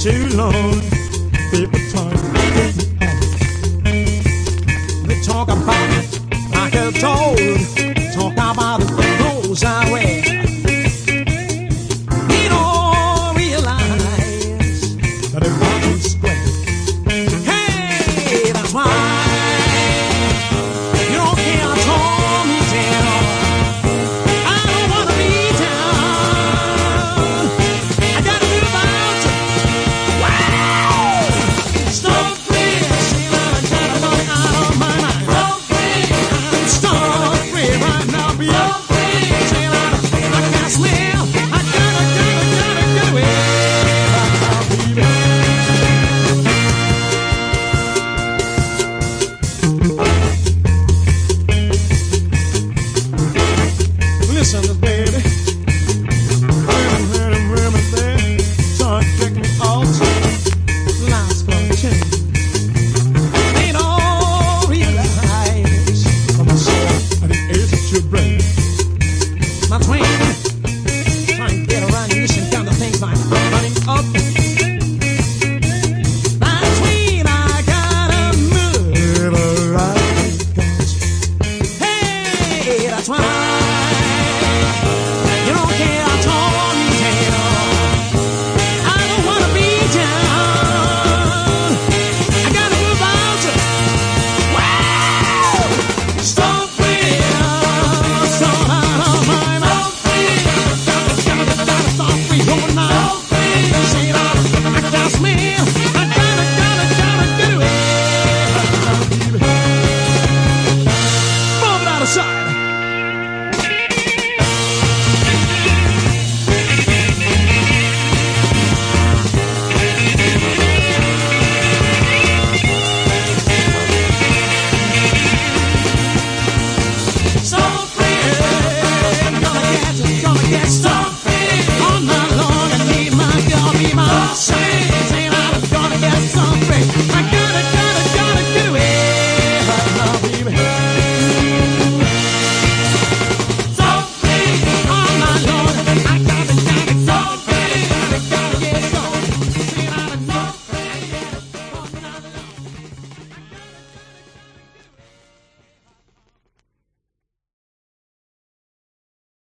too long. People talk about it. They talk about it like a toad. your brain. 上